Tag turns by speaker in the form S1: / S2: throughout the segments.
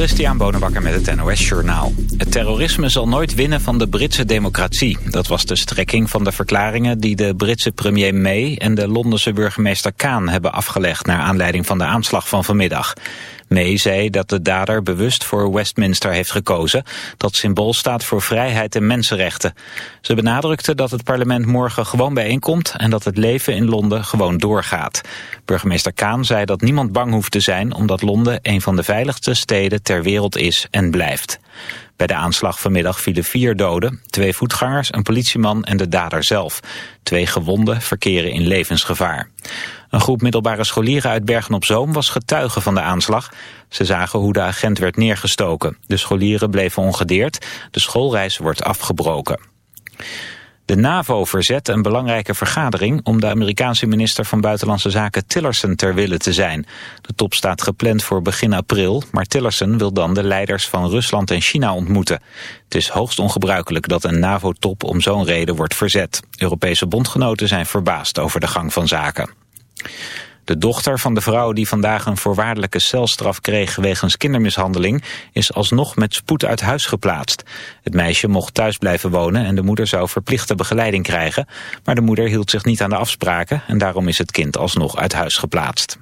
S1: Christian Bonenbakker met het NOS Journaal. Het terrorisme zal nooit winnen van de Britse democratie. Dat was de strekking van de verklaringen die de Britse premier May... en de Londense burgemeester Kaan hebben afgelegd... naar aanleiding van de aanslag van vanmiddag. May zei dat de dader bewust voor Westminster heeft gekozen... dat symbool staat voor vrijheid en mensenrechten. Ze benadrukte dat het parlement morgen gewoon bijeenkomt... en dat het leven in Londen gewoon doorgaat. Burgemeester Kaan zei dat niemand bang hoeft te zijn... omdat Londen een van de veiligste steden ter wereld is en blijft. Bij de aanslag vanmiddag vielen vier doden, twee voetgangers, een politieman en de dader zelf. Twee gewonden verkeren in levensgevaar. Een groep middelbare scholieren uit Bergen-op-Zoom was getuige van de aanslag. Ze zagen hoe de agent werd neergestoken. De scholieren bleven ongedeerd. De schoolreis wordt afgebroken. De NAVO verzet een belangrijke vergadering om de Amerikaanse minister van Buitenlandse Zaken Tillerson ter wille te zijn. De top staat gepland voor begin april, maar Tillerson wil dan de leiders van Rusland en China ontmoeten. Het is hoogst ongebruikelijk dat een NAVO-top om zo'n reden wordt verzet. Europese bondgenoten zijn verbaasd over de gang van zaken. De dochter van de vrouw die vandaag een voorwaardelijke celstraf kreeg wegens kindermishandeling is alsnog met spoed uit huis geplaatst. Het meisje mocht thuis blijven wonen en de moeder zou verplichte begeleiding krijgen, maar de moeder hield zich niet aan de afspraken en daarom is het kind alsnog uit huis geplaatst.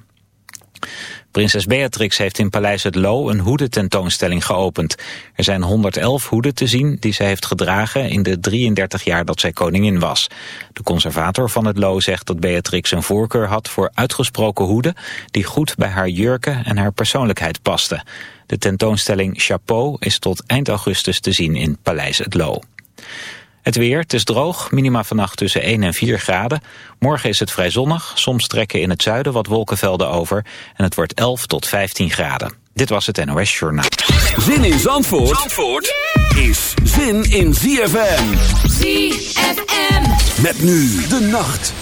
S1: Prinses Beatrix heeft in Paleis het Loo een hoedententoonstelling geopend. Er zijn 111 hoeden te zien die zij heeft gedragen in de 33 jaar dat zij koningin was. De conservator van het Loo zegt dat Beatrix een voorkeur had voor uitgesproken hoeden... die goed bij haar jurken en haar persoonlijkheid pasten. De tentoonstelling Chapeau is tot eind augustus te zien in Paleis het Loo. Het weer, het is droog, minima vannacht tussen 1 en 4 graden. Morgen is het vrij zonnig, soms trekken in het zuiden wat wolkenvelden over... en het wordt 11 tot 15 graden. Dit was het NOS Journaal.
S2: Zin in Zandvoort, Zandvoort is zin in ZFM.
S3: ZFM.
S2: Met nu de nacht.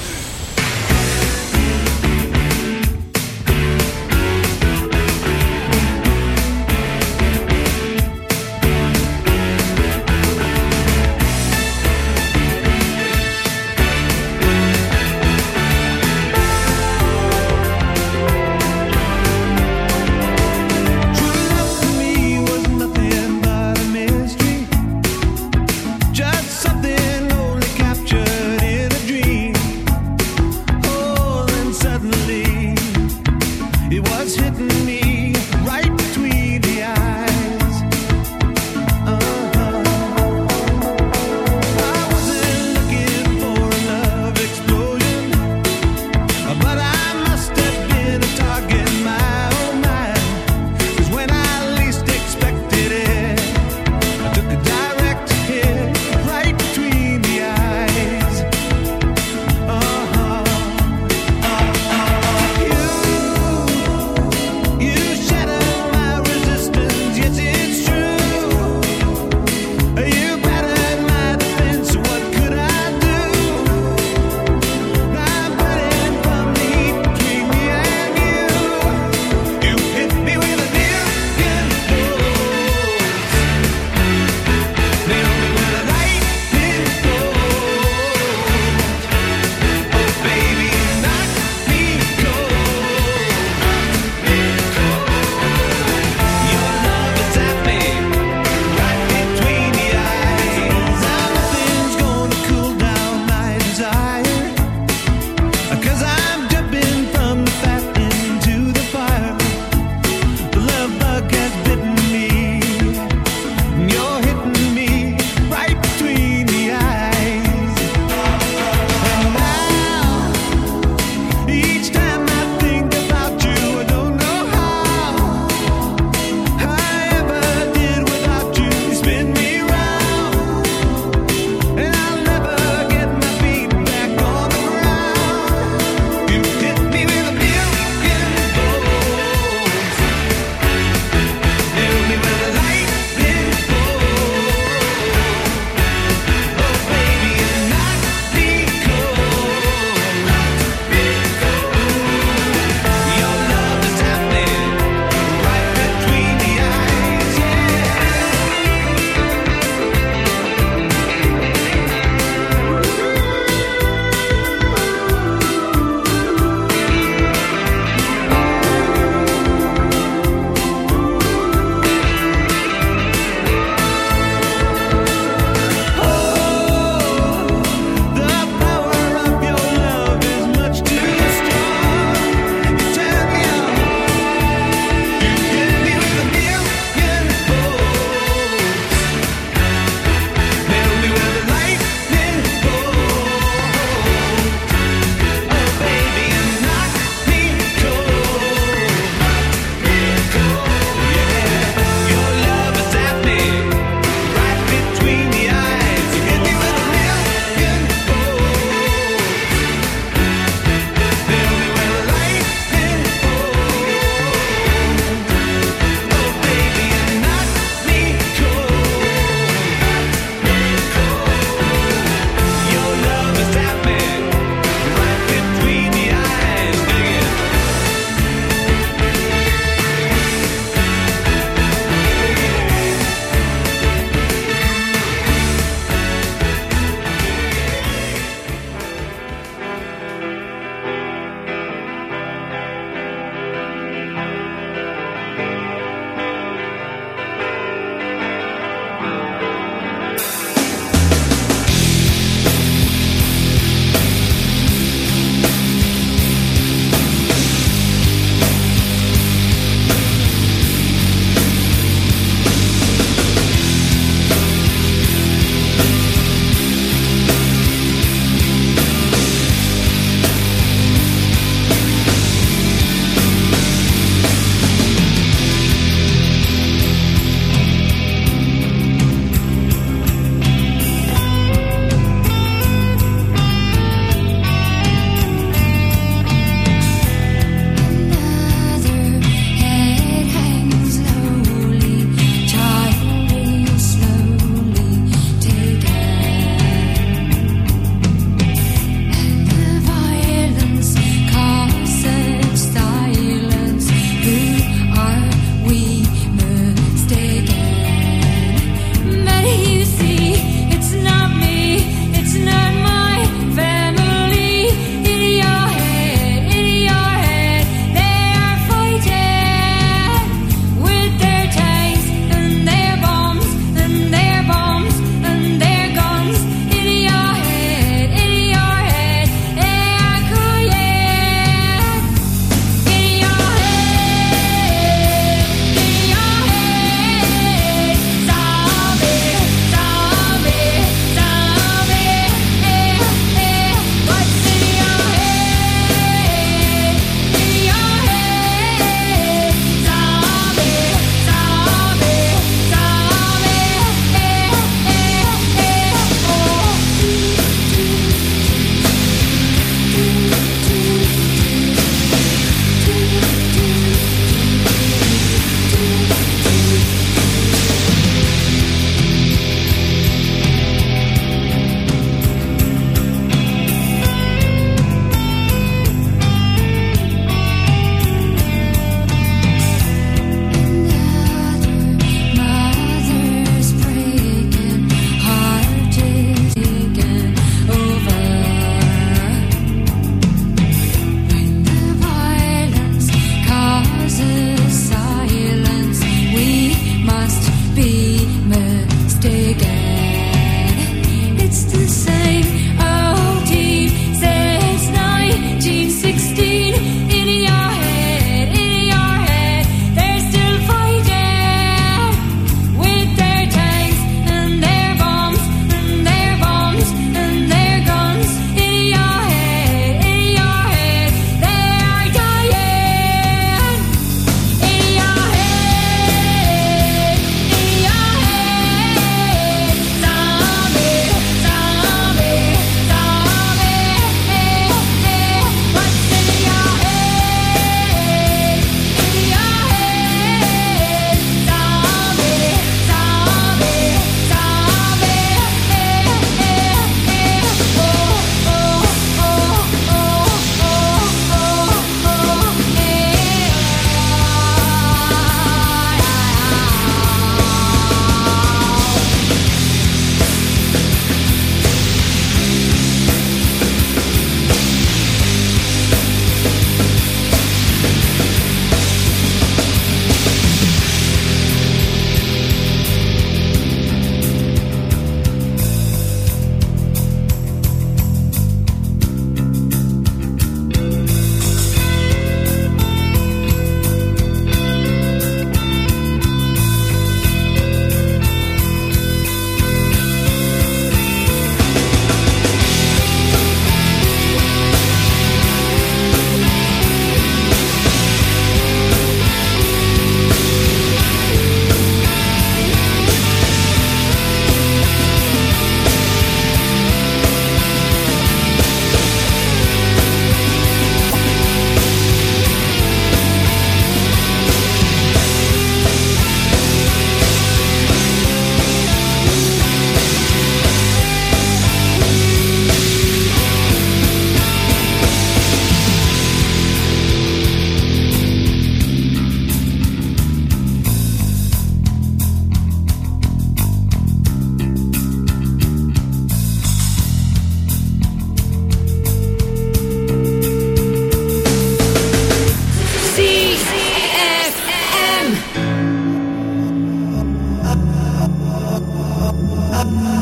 S4: Bye.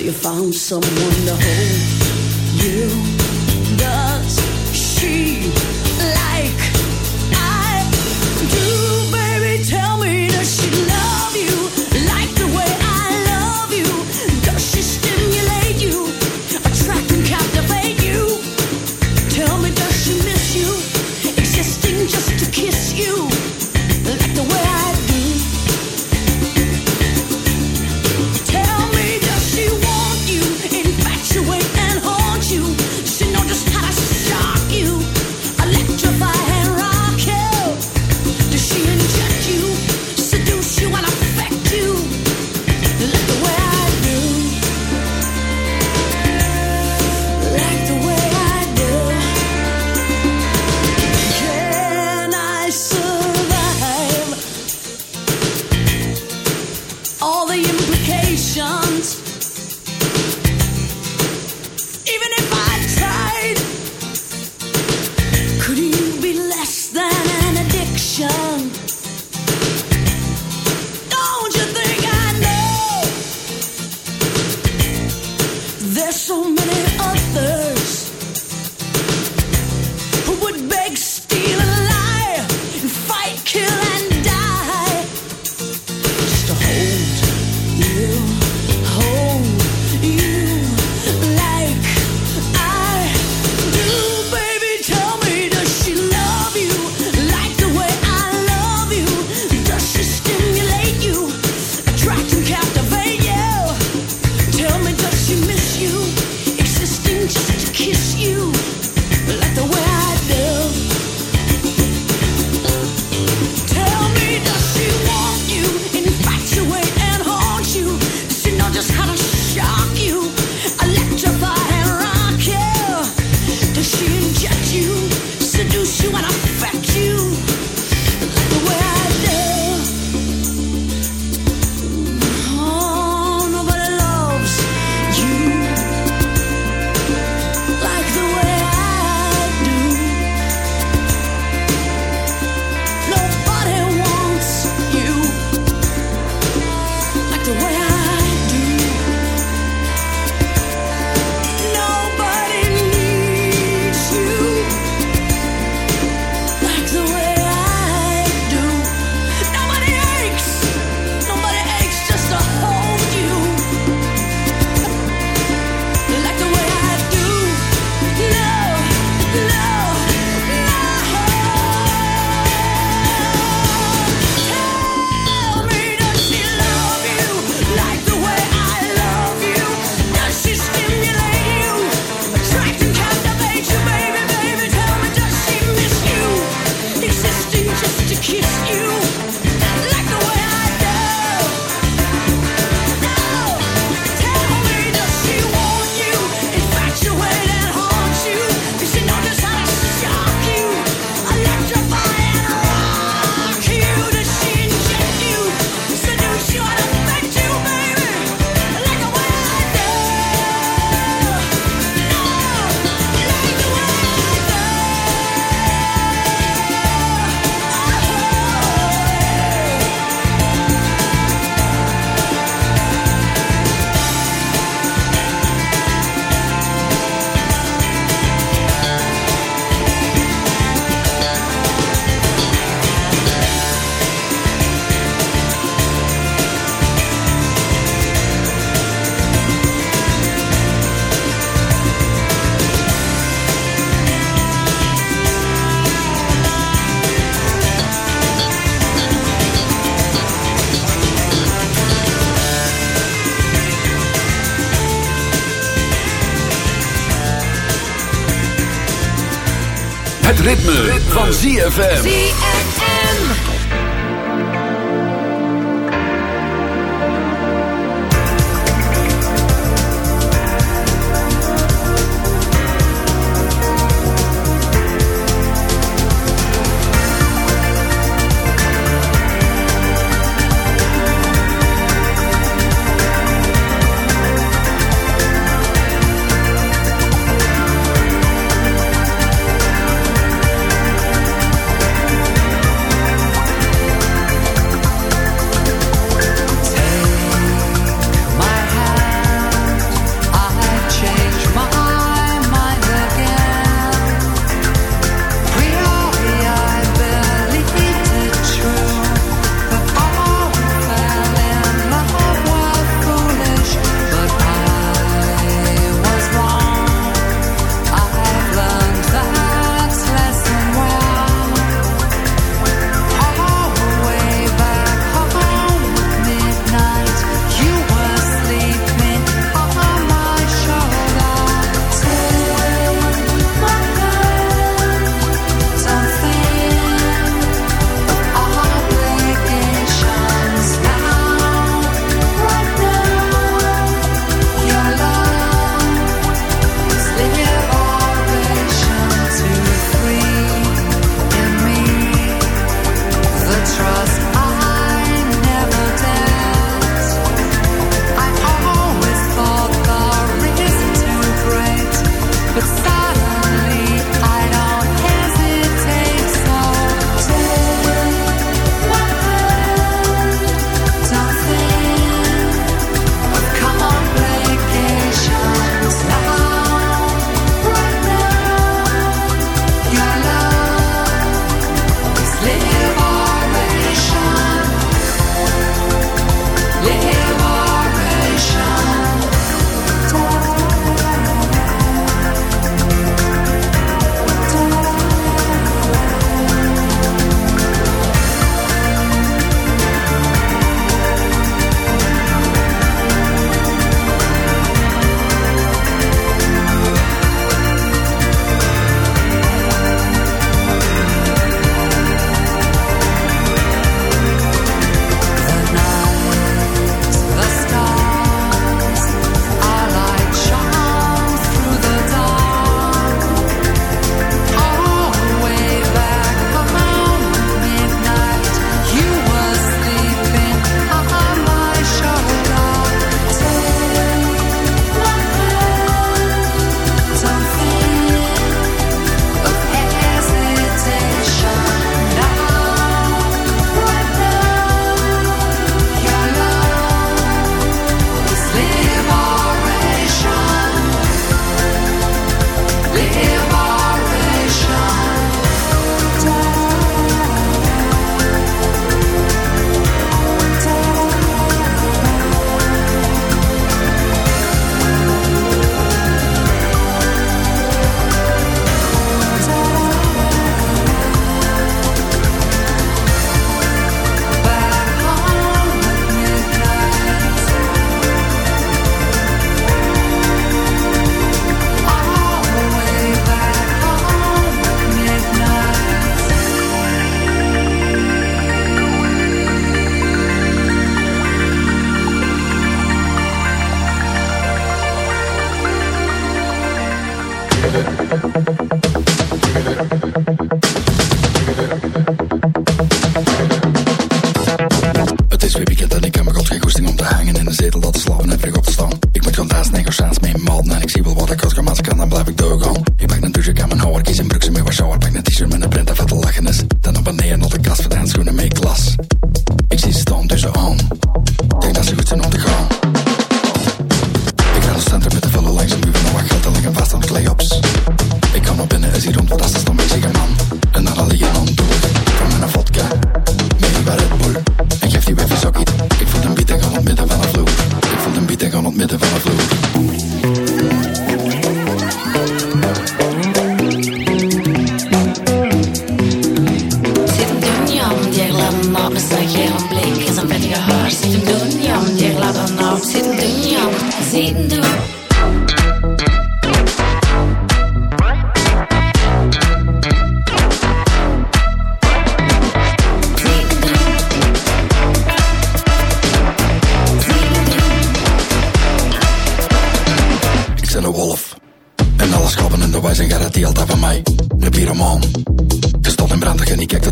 S4: So you found someone to hold you.
S2: Ritme, van ZFM.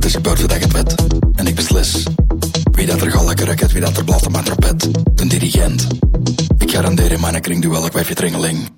S3: is gebeurd voordat ik het wet En ik beslis. Wie dat er gallijke raket, wie dat er blaft op mijn trapet. De dirigent. Ik garandeer in mijn kring duel ik wijfje tringeling.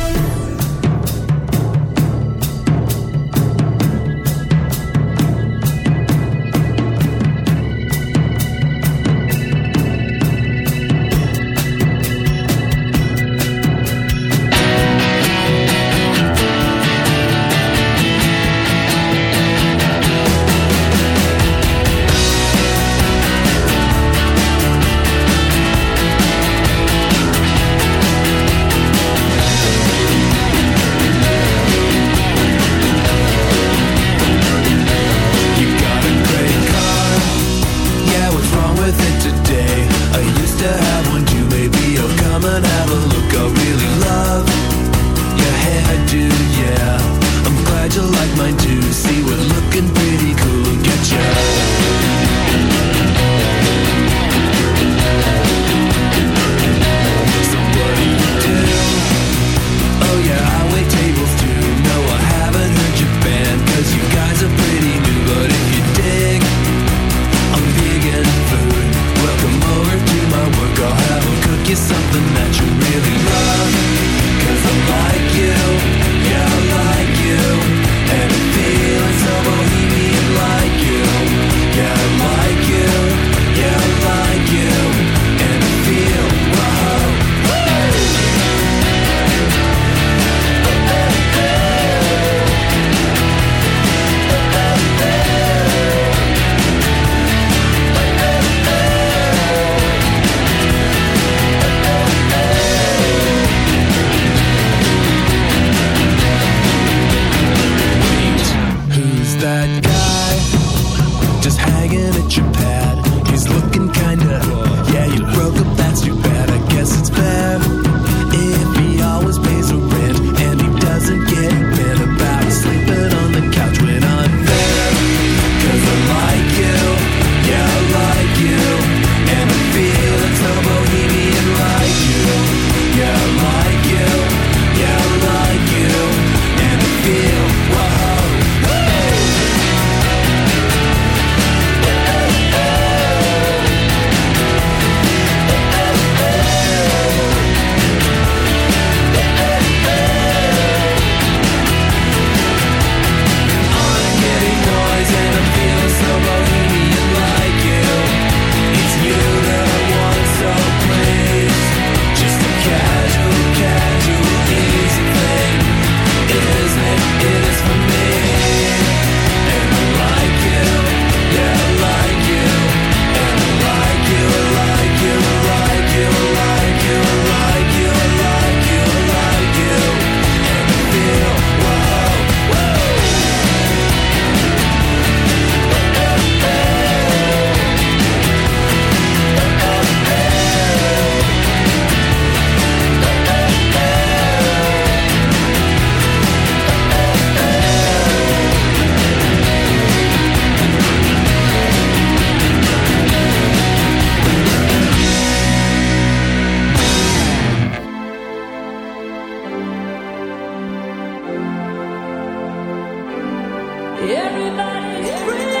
S3: Everybody's
S5: free.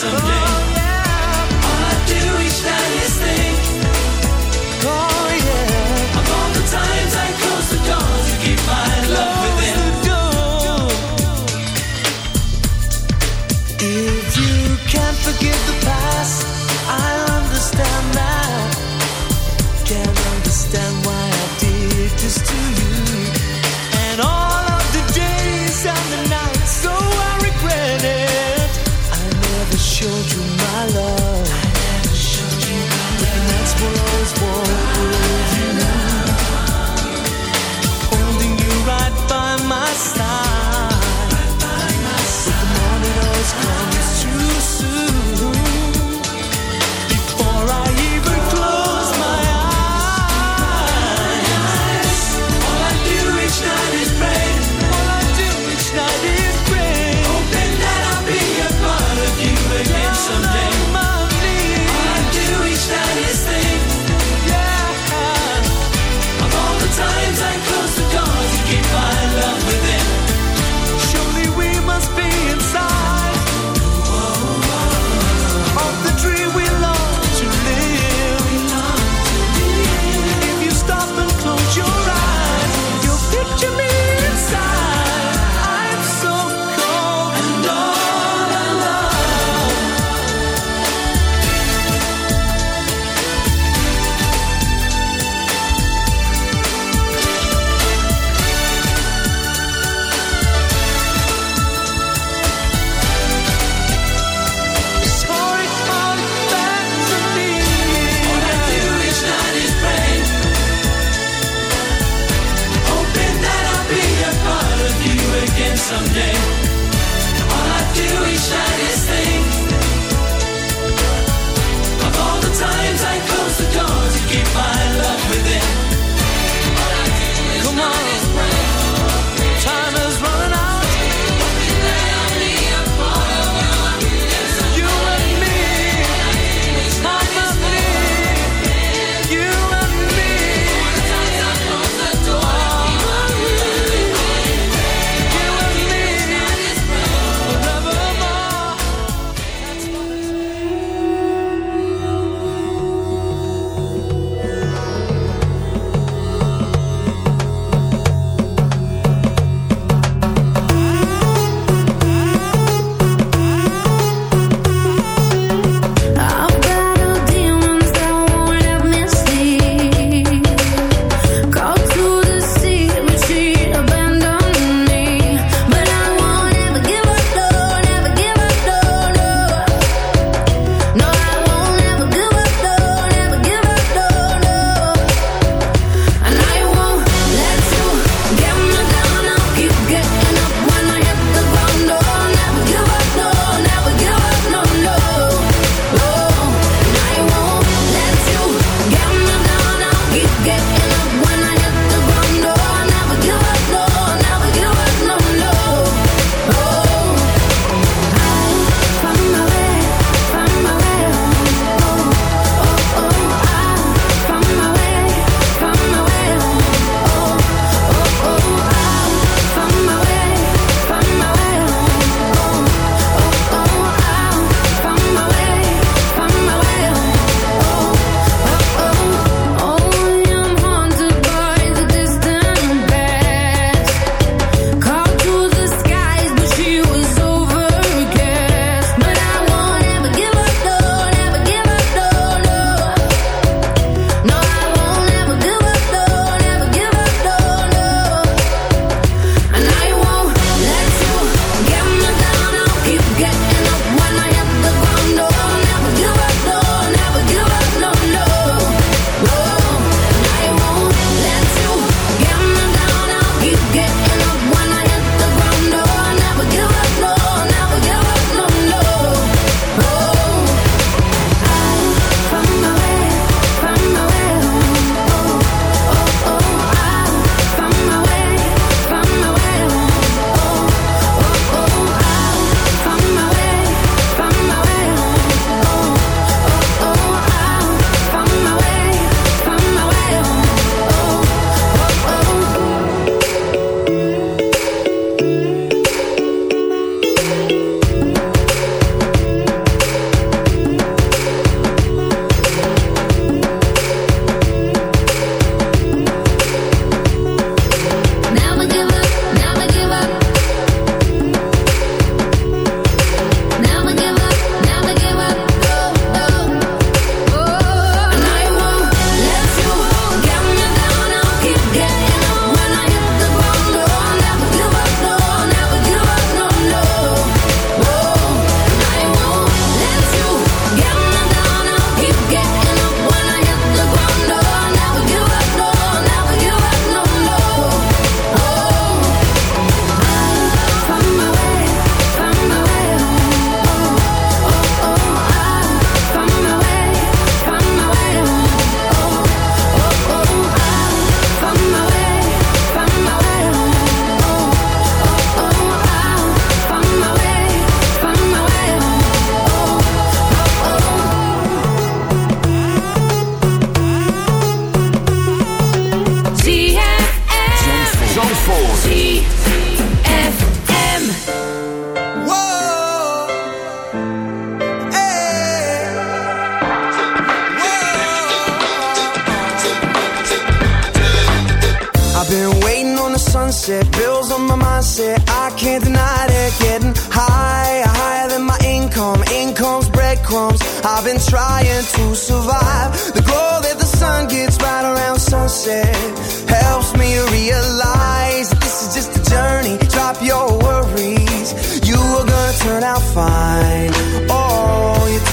S6: someday.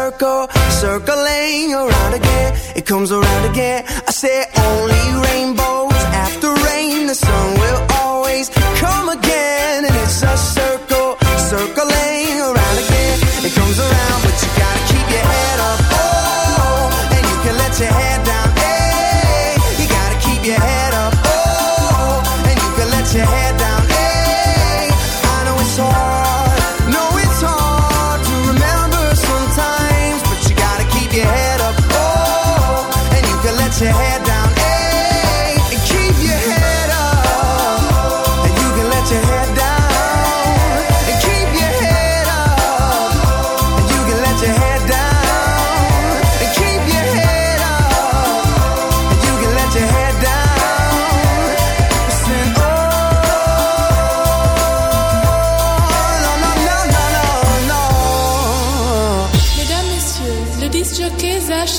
S6: Circle, circling around again. It comes around again. I say only rainbows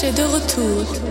S7: C'est de retour.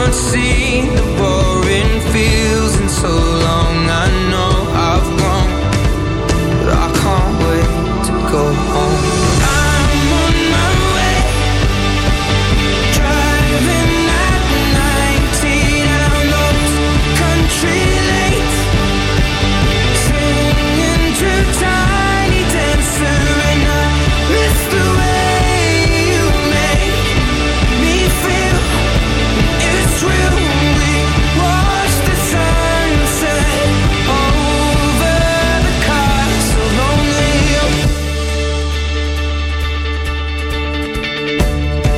S8: And I've not seen the boring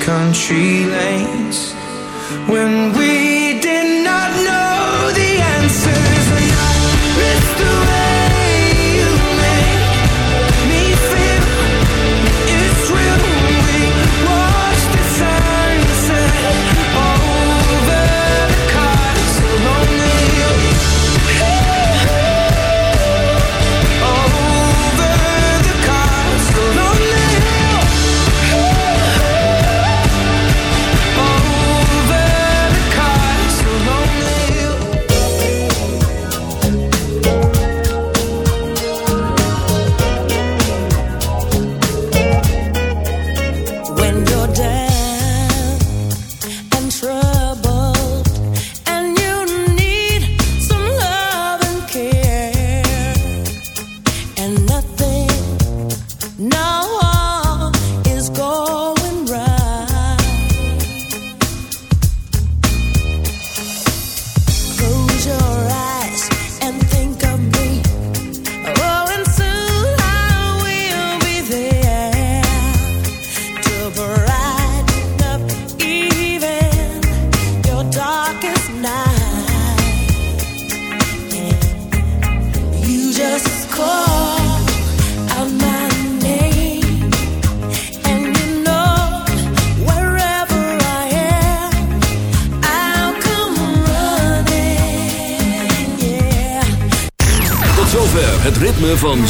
S8: country lanes when we did not know the answers. And miss the